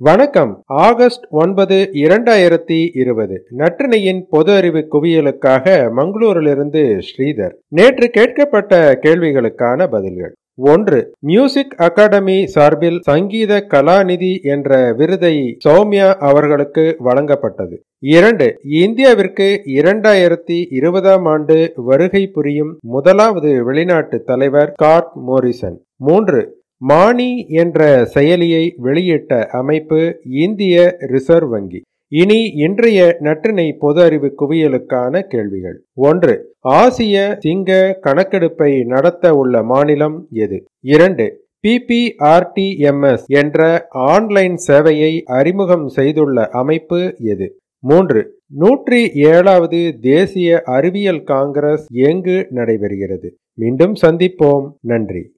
வணக்கம். ஆகஸ்ட் ஒன்பது இரண்டாயிரத்தி இருபது. நற்றினையின் பொது அறிவு குவியலுக்காக மங்களூரிலிருந்து ஸ்ரீதர். நேற்று கேட்கப்பட்ட கேள்விகளுக்கான பதில்கள். ஒன்று மியூசிக் அகாடமி சார்பில் சங்கீத கலாநிதி என்ற விருதை சௌமியா அவர்களுக்கு வழங்கப்பட்டது. இரண்டு இந்தியாவிற்கு இரண்டாயிரத்தி இருபதாம் ஆண்டு வருகை புரியும் முதலாவது வெளிநாட்டு தலைவர் கார்ட் மோரிசன். மூன்று மானி என்ற செயலியை வெளியிட்ட அமைப்பு இந்திய ரிசர்வ் வங்கி. இனி இன்றைய நற்றினை பொது அறிவு குவியலுக்கான கேள்விகள். ஒன்று ஆசிய சிங்க கணக்கெடுப்பை நடத்த உள்ள மாநிலம் எது? இரண்டு பிபிஆர்டிஎம்எஸ் என்ற ஆன்லைன் சேவையை அறிமுகம் செய்துள்ள அமைப்பு எது? மூன்று நூற்றி ஏழாவது தேசிய அறிவியல் காங்கிரஸ் எங்கு நடைபெறுகிறது? மீண்டும் சந்திப்போம். நன்றி.